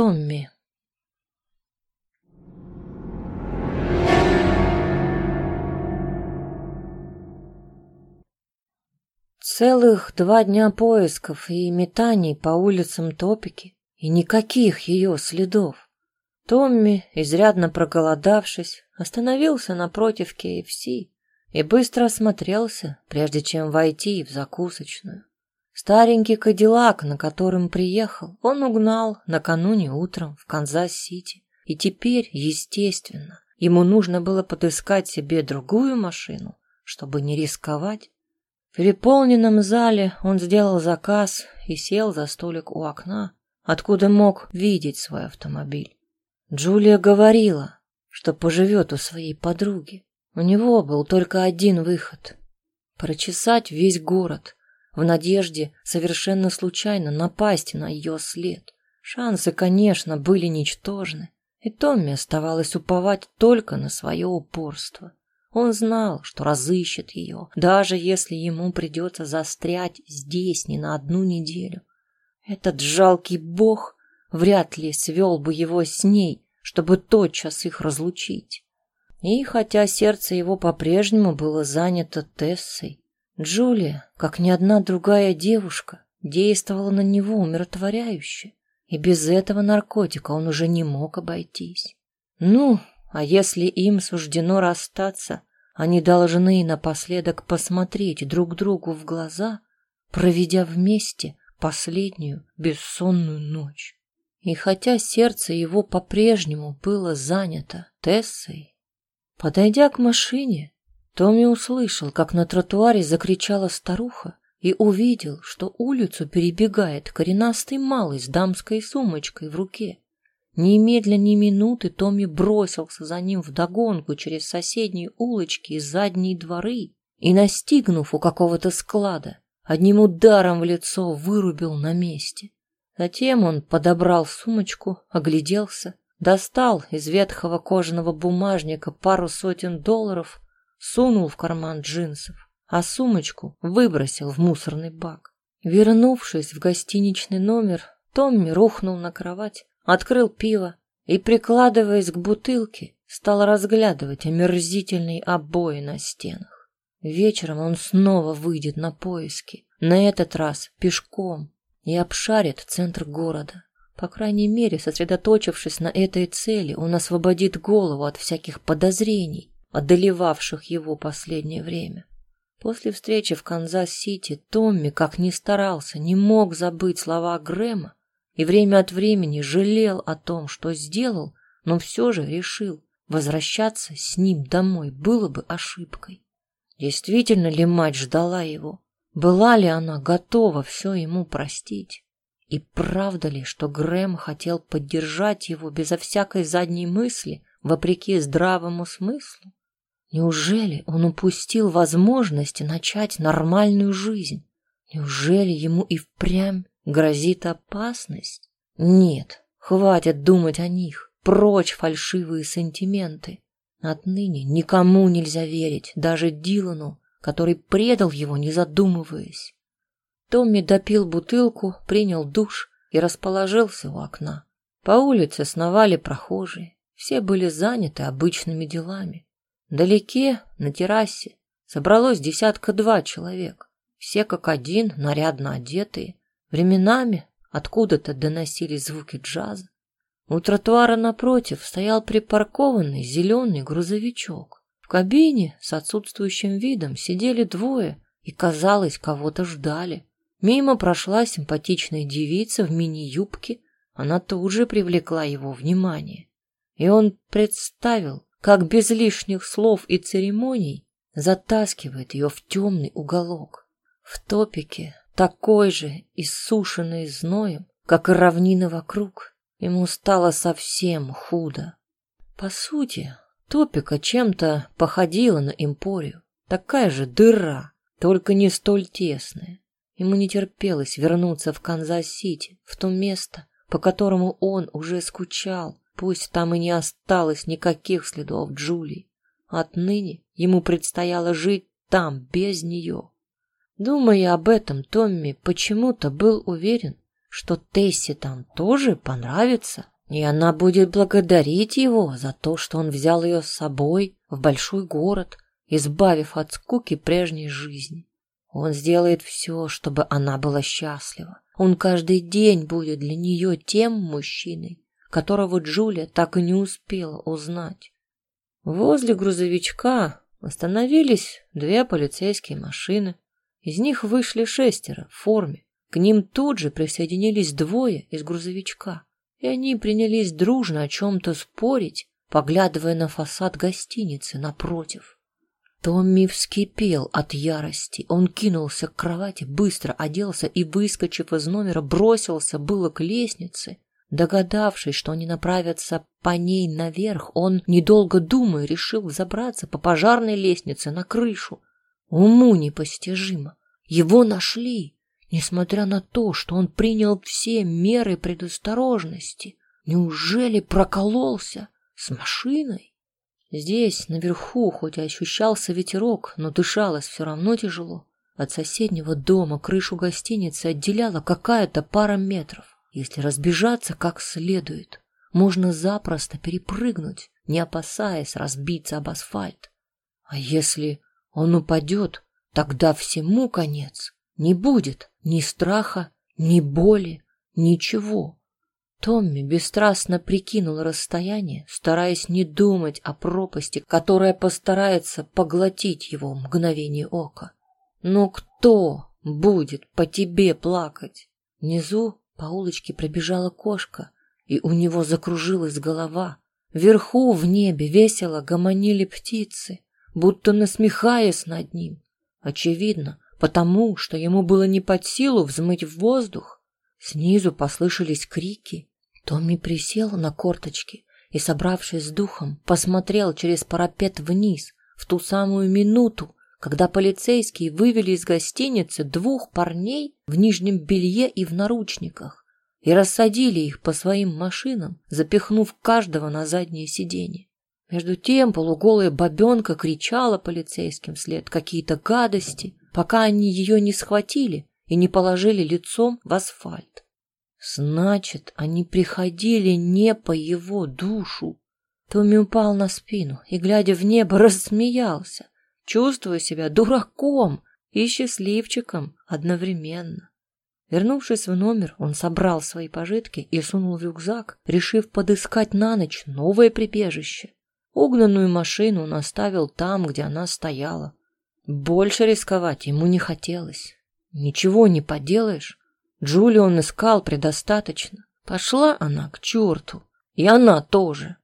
Томми. Целых два дня поисков и метаний по улицам Топики, и никаких ее следов. Томми, изрядно проголодавшись, остановился напротив KFC и быстро осмотрелся, прежде чем войти в закусочную. Старенький кадиллак, на котором приехал, он угнал накануне утром в Канзас-Сити. И теперь, естественно, ему нужно было подыскать себе другую машину, чтобы не рисковать. В переполненном зале он сделал заказ и сел за столик у окна, откуда мог видеть свой автомобиль. Джулия говорила, что поживет у своей подруги. У него был только один выход — прочесать весь город в надежде совершенно случайно напасть на ее след. Шансы, конечно, были ничтожны, и Томми оставалось уповать только на свое упорство. Он знал, что разыщет ее, даже если ему придется застрять здесь не на одну неделю. Этот жалкий бог вряд ли свел бы его с ней, чтобы тотчас их разлучить. И хотя сердце его по-прежнему было занято Тессой, Джулия, как ни одна другая девушка, действовала на него умиротворяюще, и без этого наркотика он уже не мог обойтись. Ну, а если им суждено расстаться, они должны напоследок посмотреть друг другу в глаза, проведя вместе последнюю бессонную ночь. И хотя сердце его по-прежнему было занято Тессой, подойдя к машине, Томми услышал, как на тротуаре закричала старуха и увидел, что улицу перебегает коренастый малый с дамской сумочкой в руке. Немедля ни минуты Томми бросился за ним вдогонку через соседние улочки и задние дворы и, настигнув у какого-то склада, одним ударом в лицо вырубил на месте. Затем он подобрал сумочку, огляделся, достал из ветхого кожаного бумажника пару сотен долларов, сунул в карман джинсов, а сумочку выбросил в мусорный бак. Вернувшись в гостиничный номер, Томми рухнул на кровать, открыл пиво и, прикладываясь к бутылке, стал разглядывать омерзительные обои на стенах. Вечером он снова выйдет на поиски, на этот раз пешком, и обшарит центр города. По крайней мере, сосредоточившись на этой цели, он освободит голову от всяких подозрений, одолевавших его последнее время. После встречи в Канзас-Сити Томми, как ни старался, не мог забыть слова Грэма и время от времени жалел о том, что сделал, но все же решил, возвращаться с ним домой было бы ошибкой. Действительно ли мать ждала его? Была ли она готова все ему простить? И правда ли, что Грэм хотел поддержать его безо всякой задней мысли, вопреки здравому смыслу? Неужели он упустил возможность начать нормальную жизнь? Неужели ему и впрямь грозит опасность? Нет, хватит думать о них. Прочь фальшивые сантименты. Отныне никому нельзя верить, даже Дилану, который предал его, не задумываясь. Томми допил бутылку, принял душ и расположился у окна. По улице сновали прохожие. Все были заняты обычными делами. Вдалеке, на террасе, собралось десятка-два человек. Все как один, нарядно одетые. Временами откуда-то доносились звуки джаза. У тротуара напротив стоял припаркованный зеленый грузовичок кабине с отсутствующим видом сидели двое и, казалось, кого-то ждали. Мимо прошла симпатичная девица в мини-юбке, она тут же привлекла его внимание. И он представил, как без лишних слов и церемоний затаскивает ее в темный уголок. В топике, такой же иссушенный зноем, как и равнины вокруг, ему стало совсем худо. По сути, Топика чем-то походила на Эмпорию. Такая же дыра, только не столь тесная. Ему не терпелось вернуться в Канзас-Сити, в то место, по которому он уже скучал. Пусть там и не осталось никаких следов Джулии. Отныне ему предстояло жить там без нее. Думая об этом, Томми почему-то был уверен, что Тессе там тоже понравится. И она будет благодарить его за то, что он взял ее с собой в большой город, избавив от скуки прежней жизни. Он сделает все, чтобы она была счастлива. Он каждый день будет для нее тем мужчиной, которого Джулия так и не успела узнать. Возле грузовичка остановились две полицейские машины. Из них вышли шестеро в форме. К ним тут же присоединились двое из грузовичка, и они принялись дружно о чем-то спорить, поглядывая на фасад гостиницы напротив. Томми вскипел от ярости. Он кинулся к кровати, быстро оделся и, выскочив из номера, бросился было к лестнице. Догадавшись, что они направятся по ней наверх, он, недолго думая, решил забраться по пожарной лестнице на крышу. Уму непостижимо. Его нашли, несмотря на то, что он принял все меры предосторожности. Неужели прокололся с машиной? Здесь, наверху, хоть и ощущался ветерок, но дышалось все равно тяжело. От соседнего дома крышу гостиницы отделяла какая-то пара метров. Если разбежаться как следует, можно запросто перепрыгнуть, не опасаясь разбиться об асфальт. А если он упадет, тогда всему конец. Не будет ни страха, ни боли, ничего. Томми бесстрастно прикинул расстояние, стараясь не думать о пропасти, которая постарается поглотить его в мгновение ока. Но кто будет по тебе плакать? Внизу по улочке пробежала кошка, и у него закружилась голова. Вверху в небе весело гомонили птицы, будто насмехаясь над ним. Очевидно, потому что ему было не под силу взмыть в воздух. Снизу послышались крики, Томми присел на корточки и, собравшись с духом, посмотрел через парапет вниз в ту самую минуту, когда полицейские вывели из гостиницы двух парней в нижнем белье и в наручниках и рассадили их по своим машинам, запихнув каждого на заднее сиденье. Между тем полуголая бабенка кричала полицейским вслед какие-то гадости, пока они ее не схватили и не положили лицом в асфальт. Значит, они приходили не по его душу. Томми упал на спину и, глядя в небо, рассмеялся, чувствуя себя дураком и счастливчиком одновременно. Вернувшись в номер, он собрал свои пожитки и сунул в рюкзак, решив подыскать на ночь новое прибежище. Угнанную машину он оставил там, где она стояла. Больше рисковать ему не хотелось. Ничего не поделаешь. Джулию он искал предостаточно. Пошла она к черту. И она тоже.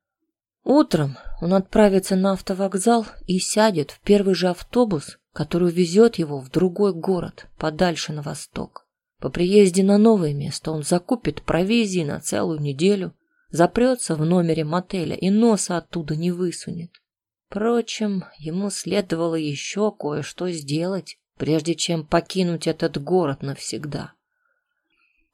Утром он отправится на автовокзал и сядет в первый же автобус, который везет его в другой город, подальше на восток. По приезде на новое место он закупит провизии на целую неделю, запрется в номере мотеля и носа оттуда не высунет. Впрочем, ему следовало еще кое-что сделать, прежде чем покинуть этот город навсегда.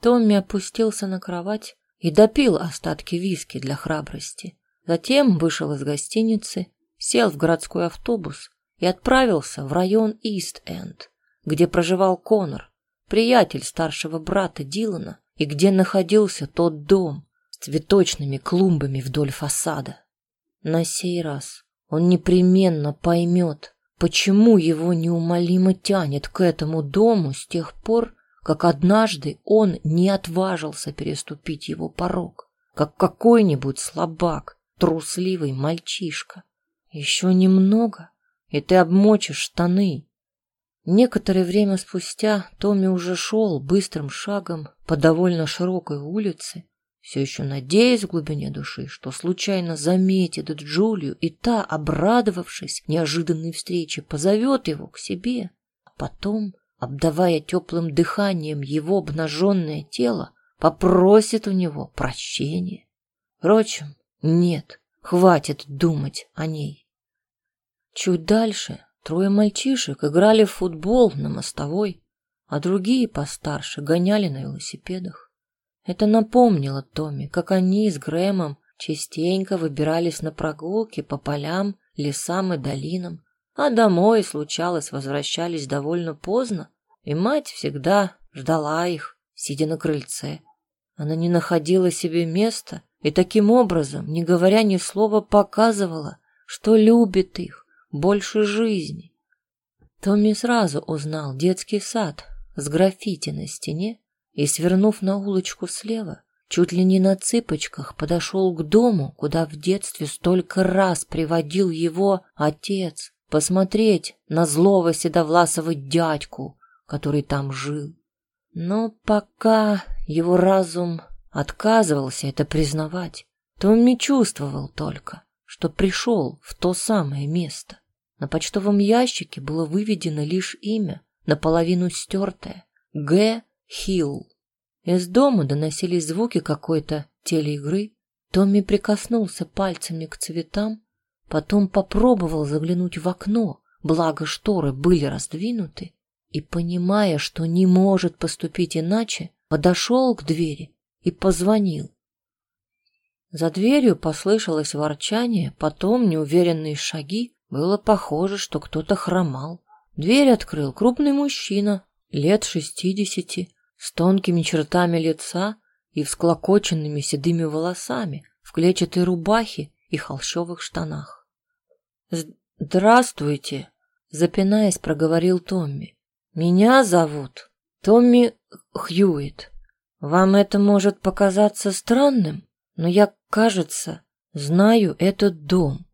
Томми опустился на кровать и допил остатки виски для храбрости. Затем вышел из гостиницы, сел в городской автобус и отправился в район Ист-Энд, где проживал Конор, приятель старшего брата Дилана, и где находился тот дом с цветочными клумбами вдоль фасада. На сей раз он непременно поймет, почему его неумолимо тянет к этому дому с тех пор, как однажды он не отважился переступить его порог, как какой-нибудь слабак, трусливый мальчишка. Еще немного, и ты обмочишь штаны. Некоторое время спустя Томми уже шел быстрым шагом по довольно широкой улице, все еще надеясь в глубине души, что случайно заметит Джулию, и та, обрадовавшись неожиданной встрече, позовет его к себе. А потом обдавая теплым дыханием его обнаженное тело, попросит у него прощения. Впрочем, нет, хватит думать о ней. Чуть дальше трое мальчишек играли в футбол на мостовой, а другие постарше гоняли на велосипедах. Это напомнило Томми, как они с Грэмом частенько выбирались на прогулки по полям, лесам и долинам, а домой, случалось, возвращались довольно поздно, и мать всегда ждала их, сидя на крыльце. Она не находила себе места и таким образом, не говоря ни слова, показывала, что любит их больше жизни. Томми сразу узнал детский сад с граффити на стене и, свернув на улочку слева, чуть ли не на цыпочках подошел к дому, куда в детстве столько раз приводил его отец посмотреть на злого седовласого дядьку, который там жил. Но пока его разум отказывался это признавать, Томми чувствовал только, что пришел в то самое место. На почтовом ящике было выведено лишь имя, наполовину стертое — Г. Хилл. Из дома доносились звуки какой-то телеигры. Томми прикоснулся пальцами к цветам, потом попробовал заглянуть в окно, благо шторы были раздвинуты, и, понимая, что не может поступить иначе, подошел к двери и позвонил. За дверью послышалось ворчание, потом неуверенные шаги. Было похоже, что кто-то хромал. Дверь открыл крупный мужчина, лет шестидесяти, с тонкими чертами лица и всклокоченными седыми волосами, в клетчатой рубахе и холщовых штанах. «Здравствуйте!» — запинаясь, проговорил Томми. Меня зовут Томми Хьюит. Вам это может показаться странным, но я, кажется, знаю этот дом.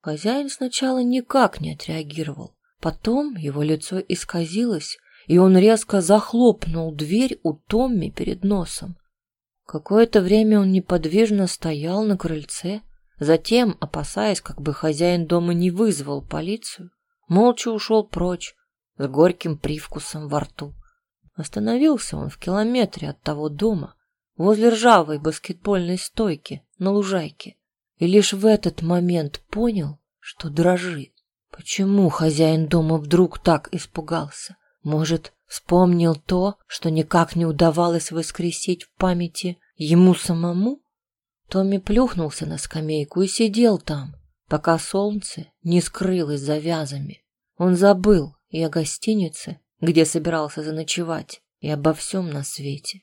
Хозяин сначала никак не отреагировал. Потом его лицо исказилось, и он резко захлопнул дверь у Томми перед носом. Какое-то время он неподвижно стоял на крыльце, затем, опасаясь, как бы хозяин дома не вызвал полицию, молча ушел прочь, с горьким привкусом во рту. Остановился он в километре от того дома, возле ржавой баскетбольной стойки на лужайке, и лишь в этот момент понял, что дрожит. Почему хозяин дома вдруг так испугался? Может, вспомнил то, что никак не удавалось воскресить в памяти ему самому? Томми плюхнулся на скамейку и сидел там, пока солнце не скрылось за вязами. Он забыл, и о гостинице, где собирался заночевать, и обо всем на свете.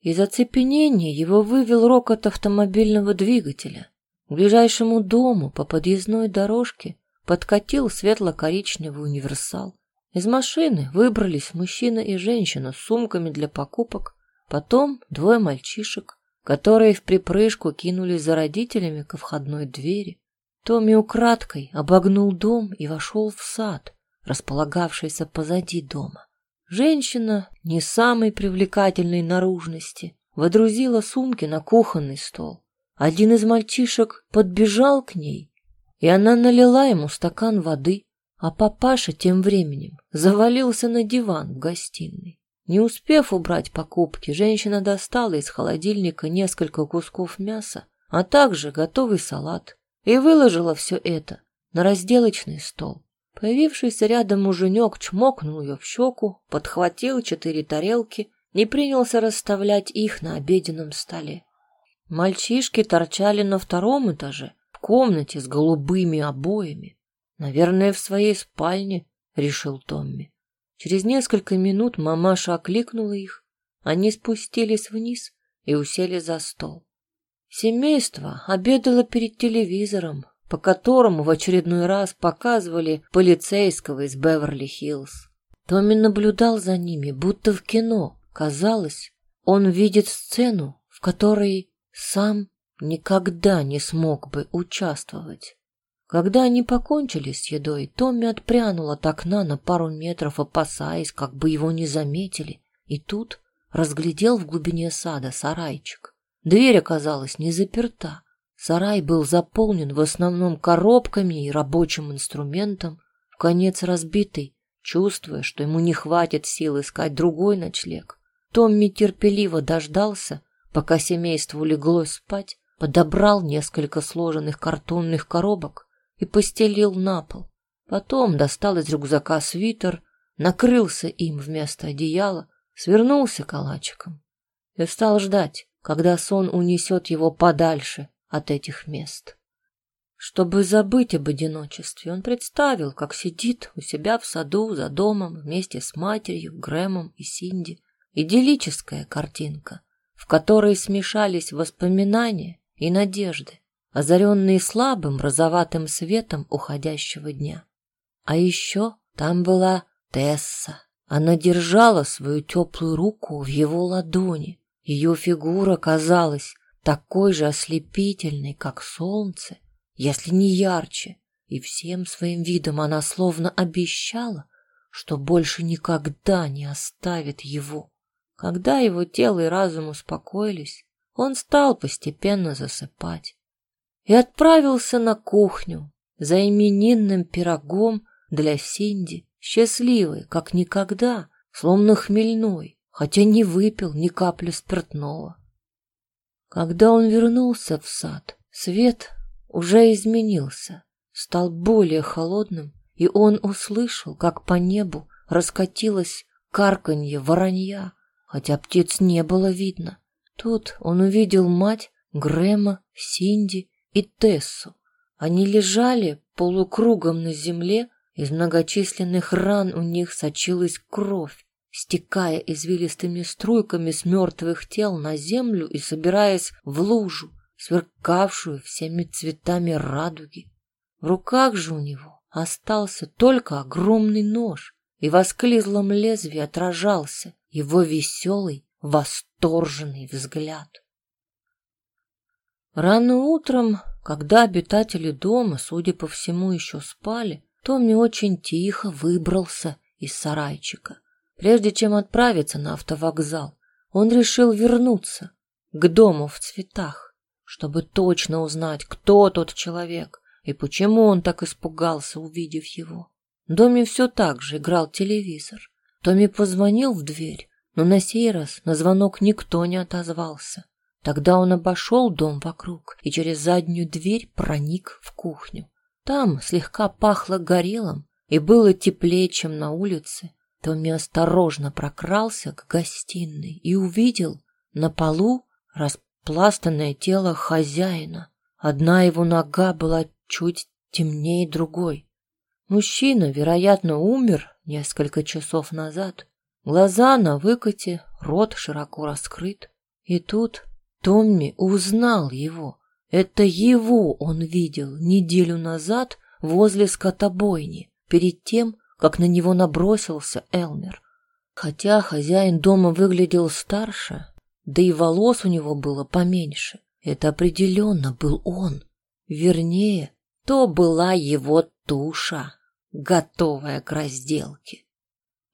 Из оцепенения его вывел рокот автомобильного двигателя. К ближайшему дому по подъездной дорожке подкатил светло-коричневый универсал. Из машины выбрались мужчина и женщина с сумками для покупок, потом двое мальчишек, которые в припрыжку кинулись за родителями ко входной двери. Томми украдкой обогнул дом и вошел в сад, располагавшейся позади дома. Женщина не самой привлекательной наружности водрузила сумки на кухонный стол. Один из мальчишек подбежал к ней, и она налила ему стакан воды, а папаша тем временем завалился на диван в гостиной. Не успев убрать покупки, женщина достала из холодильника несколько кусков мяса, а также готовый салат, и выложила все это на разделочный стол. Появившийся рядом муженек чмокнул ее в щеку, подхватил четыре тарелки и принялся расставлять их на обеденном столе. Мальчишки торчали на втором этаже, в комнате с голубыми обоями. Наверное, в своей спальне, решил Томми. Через несколько минут мамаша окликнула их. Они спустились вниз и усели за стол. Семейство обедало перед телевизором, по которому в очередной раз показывали полицейского из Беверли-Хиллз. Томми наблюдал за ними, будто в кино. Казалось, он видит сцену, в которой сам никогда не смог бы участвовать. Когда они покончили с едой, Томми отпрянул от окна на пару метров, опасаясь, как бы его не заметили, и тут разглядел в глубине сада сарайчик. Дверь оказалась не заперта. Сарай был заполнен в основном коробками и рабочим инструментом, в конец разбитый, чувствуя, что ему не хватит сил искать другой ночлег. Томми терпеливо дождался, пока семейство улеглось спать, подобрал несколько сложенных картонных коробок и постелил на пол. Потом достал из рюкзака свитер, накрылся им вместо одеяла, свернулся калачиком и стал ждать, когда сон унесет его подальше от этих мест. Чтобы забыть об одиночестве, он представил, как сидит у себя в саду за домом вместе с матерью, Грэмом и Синди. Идиллическая картинка, в которой смешались воспоминания и надежды, озаренные слабым розоватым светом уходящего дня. А еще там была Тесса. Она держала свою теплую руку в его ладони. Ее фигура казалась такой же ослепительной, как солнце, если не ярче, и всем своим видом она словно обещала, что больше никогда не оставит его. Когда его тело и разум успокоились, он стал постепенно засыпать и отправился на кухню за именинным пирогом для Синди, счастливый, как никогда, словно хмельной, хотя не выпил ни капли спиртного. Когда он вернулся в сад, свет уже изменился, стал более холодным, и он услышал, как по небу раскатилось карканье воронья, хотя птиц не было видно. Тут он увидел мать Грэма, Синди и Тессу. Они лежали полукругом на земле, из многочисленных ран у них сочилась кровь, стекая извилистыми струйками с мертвых тел на землю и собираясь в лужу, сверкавшую всеми цветами радуги. В руках же у него остался только огромный нож, и в осклизлом лезвии отражался его веселый, восторженный взгляд. Рано утром, когда обитатели дома, судя по всему, еще спали, Томми очень тихо выбрался из сарайчика. Прежде чем отправиться на автовокзал, он решил вернуться к дому в цветах, чтобы точно узнать, кто тот человек и почему он так испугался, увидев его. В доме все так же играл телевизор. Томми позвонил в дверь, но на сей раз на звонок никто не отозвался. Тогда он обошел дом вокруг и через заднюю дверь проник в кухню. Там слегка пахло горелым и было теплее, чем на улице. Томми осторожно прокрался к гостиной и увидел на полу распластанное тело хозяина. Одна его нога была чуть темнее другой. Мужчина, вероятно, умер несколько часов назад. Глаза на выкате, рот широко раскрыт. И тут Томми узнал его. Это его он видел неделю назад возле скотобойни, перед тем, как на него набросился Элмер. Хотя хозяин дома выглядел старше, да и волос у него было поменьше, это определенно был он. Вернее, то была его туша, готовая к разделке.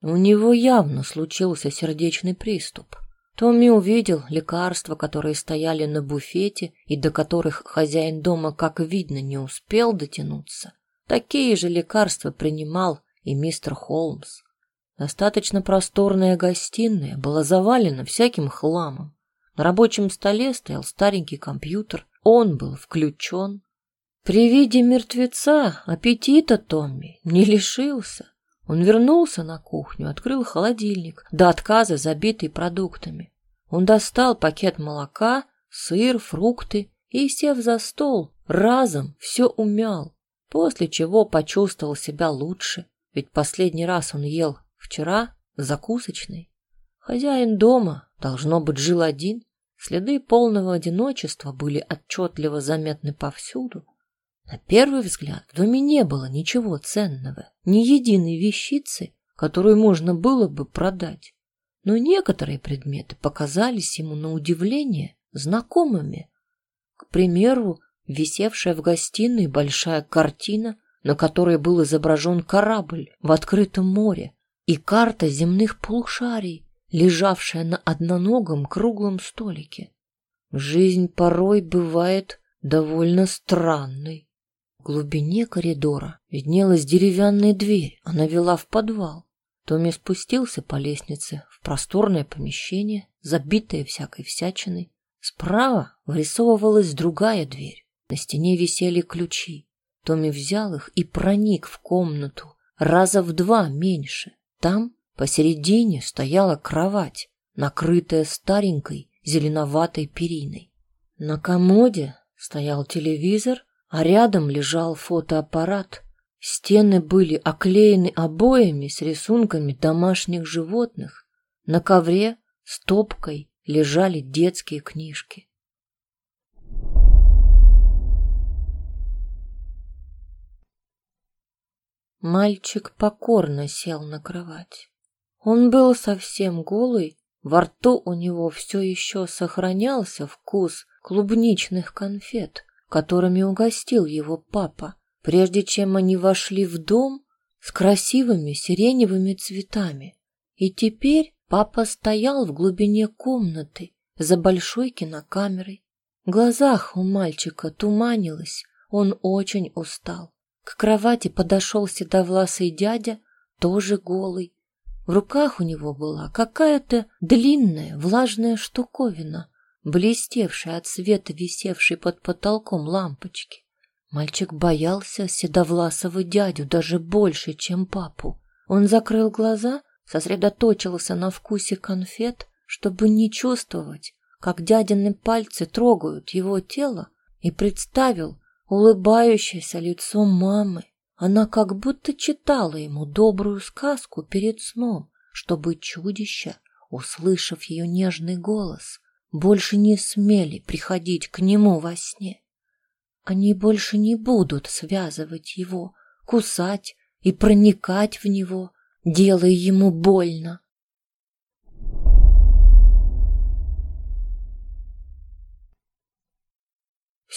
У него явно случился сердечный приступ. Томми увидел лекарства, которые стояли на буфете и до которых хозяин дома, как видно, не успел дотянуться. Такие же лекарства принимал и мистер Холмс. Достаточно просторная гостиная была завалена всяким хламом. На рабочем столе стоял старенький компьютер, он был включен. При виде мертвеца аппетита Томми не лишился. Он вернулся на кухню, открыл холодильник, до отказа забитый продуктами. Он достал пакет молока, сыр, фрукты и, сев за стол, разом все умял, после чего почувствовал себя лучше, ведь последний раз он ел вчера в закусочной. Хозяин дома, должно быть, жил один, следы полного одиночества были отчетливо заметны повсюду. На первый взгляд в доме не было ничего ценного, ни единой вещицы, которую можно было бы продать. Но некоторые предметы показались ему на удивление знакомыми. К примеру, висевшая в гостиной большая картина, на которой был изображен корабль в открытом море, и карта земных полушарий, лежавшая на одноногом круглом столике. Жизнь порой бывает довольно странной. В глубине коридора виднелась деревянная дверь, она вела в подвал. Томми спустился по лестнице в просторное помещение, забитое всякой всячиной. Справа вырисовывалась другая дверь. На стене висели ключи. Томми взял их и проник в комнату раза в два меньше. Там посередине стояла кровать, накрытая старенькой зеленоватой периной. На комоде стоял телевизор а рядом лежал фотоаппарат. Стены были оклеены обоями с рисунками домашних животных. На ковре стопкой лежали детские книжки. Мальчик покорно сел на кровать. Он был совсем голый, во рту у него все еще сохранялся вкус клубничных конфет, которыми угостил его папа, прежде чем они вошли в дом с красивыми сиреневыми цветами. И теперь папа стоял в глубине комнаты за большой кинокамерой. В глазах у мальчика туманилось, он очень устал. К кровати подошел седовласый дядя, тоже голый. В руках у него была какая-то длинная влажная штуковина, блестевшая от света, висевшей под потолком лампочки. Мальчик боялся седовласого дядю даже больше, чем папу. Он закрыл глаза, сосредоточился на вкусе конфет, чтобы не чувствовать, как дядины пальцы трогают его тело, и представил улыбающееся лицо мамы. Она как будто читала ему добрую сказку перед сном, чтобы чудища, услышав ее нежный голос, больше не смели приходить к нему во сне. Они больше не будут связывать его, кусать и проникать в него, делая ему больно.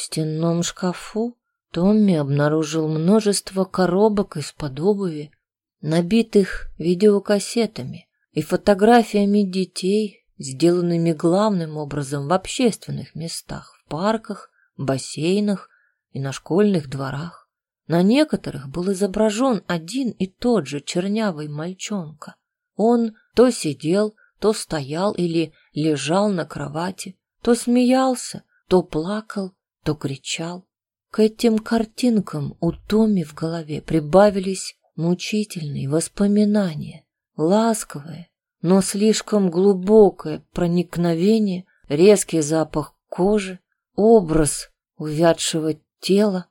Стенном шкафу Томми обнаружил множество коробок из-под обуви, набитых видеокассетами и фотографиями детей, сделанными главным образом в общественных местах, в парках, бассейнах и на школьных дворах. На некоторых был изображен один и тот же чернявый мальчонка. Он то сидел, то стоял или лежал на кровати, то смеялся, то плакал, то кричал. К этим картинкам у Томи в голове прибавились мучительные воспоминания, ласковое, но слишком глубокое проникновение, резкий запах кожи, образ увядшего тела,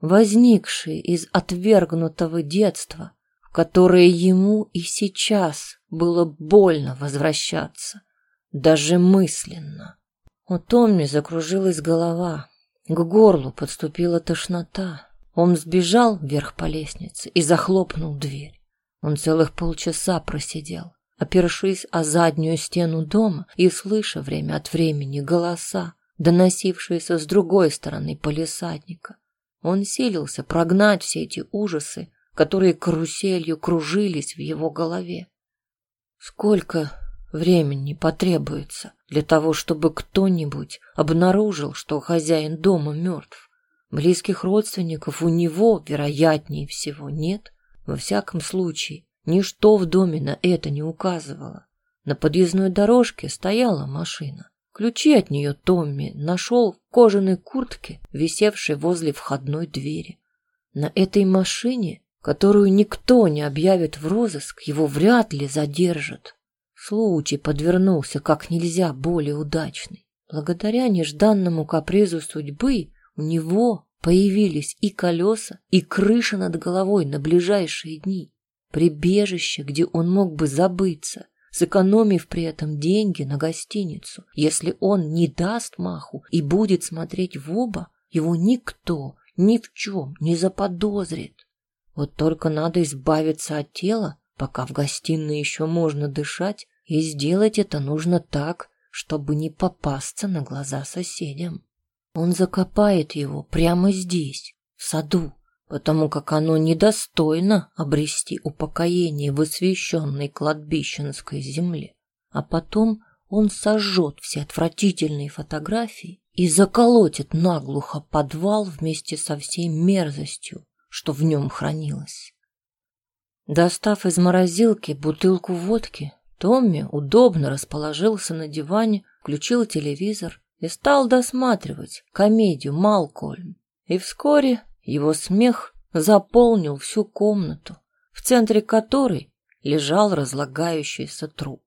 возникший из отвергнутого детства, в которое ему и сейчас было больно возвращаться, даже мысленно. У Томми закружилась голова, к горлу подступила тошнота. Он сбежал вверх по лестнице и захлопнул дверь. Он целых полчаса просидел, опершись о заднюю стену дома и слыша время от времени голоса, доносившиеся с другой стороны полисадника. Он силился прогнать все эти ужасы, которые каруселью кружились в его голове. Сколько времени потребуется для того, чтобы кто-нибудь обнаружил, что хозяин дома мертв. Близких родственников у него, вероятнее всего, нет. Во всяком случае, ничто в доме на это не указывало. На подъездной дорожке стояла машина. Ключи от нее Томми нашел в кожаной куртке, висевшей возле входной двери. На этой машине, которую никто не объявит в розыск, его вряд ли задержат. Случай подвернулся как нельзя более удачный. Благодаря нежданному капризу судьбы у него появились и колеса, и крыша над головой на ближайшие дни. Прибежище, где он мог бы забыться, сэкономив при этом деньги на гостиницу. Если он не даст маху и будет смотреть в оба, его никто ни в чем не заподозрит. Вот только надо избавиться от тела, пока в гостиной еще можно дышать, и сделать это нужно так, чтобы не попасться на глаза соседям. Он закопает его прямо здесь, в саду, потому как оно недостойно обрести упокоение в освященной кладбищенской земле. А потом он сожжет все отвратительные фотографии и заколотит наглухо подвал вместе со всей мерзостью, что в нем хранилось. Достав из морозилки бутылку водки, Томми удобно расположился на диване, включил телевизор и стал досматривать комедию «Малкольм». И вскоре его смех заполнил всю комнату, в центре которой лежал разлагающийся труп.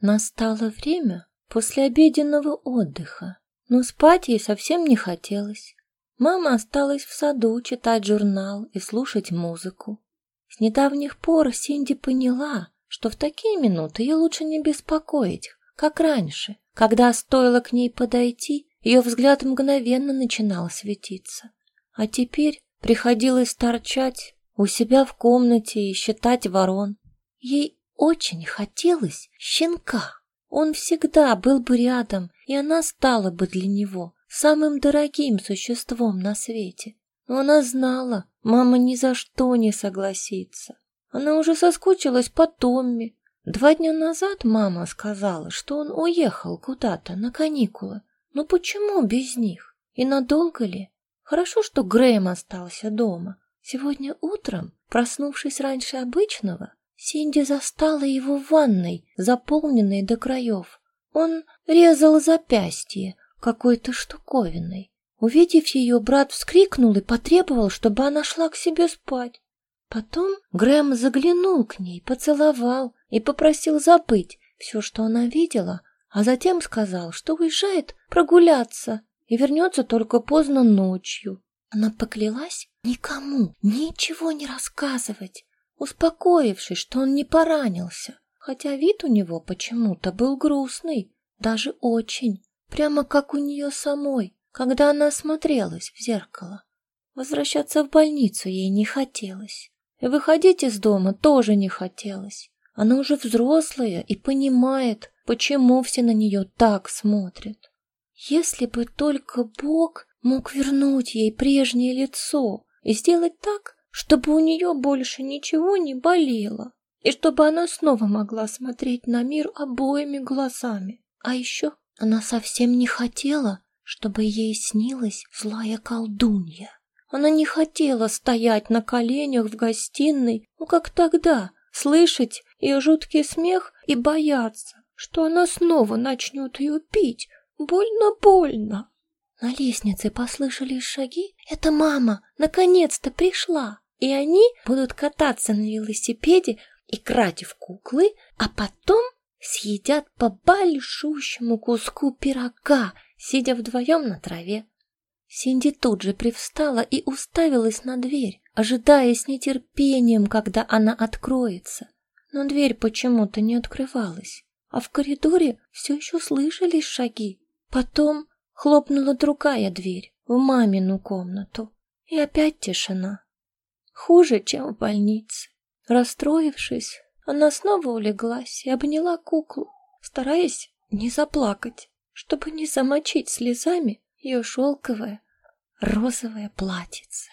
Настало время после обеденного отдыха Но спать ей совсем не хотелось. Мама осталась в саду читать журнал и слушать музыку. С недавних пор Синди поняла, что в такие минуты ее лучше не беспокоить, как раньше, когда стоило к ней подойти, ее взгляд мгновенно начинал светиться. А теперь приходилось торчать у себя в комнате и считать ворон. Ей очень хотелось щенка. Он всегда был бы рядом, и она стала бы для него самым дорогим существом на свете. Но она знала, мама ни за что не согласится. Она уже соскучилась по Томми. Два дня назад мама сказала, что он уехал куда-то на каникулы. Но почему без них? И надолго ли? Хорошо, что Грэм остался дома. Сегодня утром, проснувшись раньше обычного, Синди застала его в ванной, заполненной до краев. Он резал запястье, какой-то штуковиной. Увидев ее, брат вскрикнул и потребовал, чтобы она шла к себе спать. Потом Грэм заглянул к ней, поцеловал и попросил забыть все, что она видела, а затем сказал, что уезжает прогуляться и вернется только поздно ночью. Она поклялась никому ничего не рассказывать, успокоившись, что он не поранился, хотя вид у него почему-то был грустный, даже очень. Прямо как у нее самой, когда она смотрелась в зеркало. Возвращаться в больницу ей не хотелось. И выходить из дома тоже не хотелось. Она уже взрослая и понимает, почему все на нее так смотрят. Если бы только Бог мог вернуть ей прежнее лицо и сделать так, чтобы у нее больше ничего не болело, и чтобы она снова могла смотреть на мир обоими глазами. А еще она совсем не хотела, чтобы ей снилась злая колдунья. Она не хотела стоять на коленях в гостиной, ну как тогда, слышать ее жуткий смех и бояться, что она снова начнет ее пить. Больно-больно. На лестнице послышались шаги. Это мама наконец-то пришла. И они будут кататься на велосипеде, играть в куклы, а потом съедят по большущему куску пирога, сидя вдвоем на траве. Синди тут же привстала и уставилась на дверь, ожидая с нетерпением, когда она откроется. Но дверь почему-то не открывалась, а в коридоре все еще слышались шаги. Потом хлопнула другая дверь в мамину комнату, и опять тишина. Хуже, чем в больнице. Расстроившись, она снова улеглась и обняла куклу, стараясь не заплакать, чтобы не замочить слезами ее шелковое розовое платьице.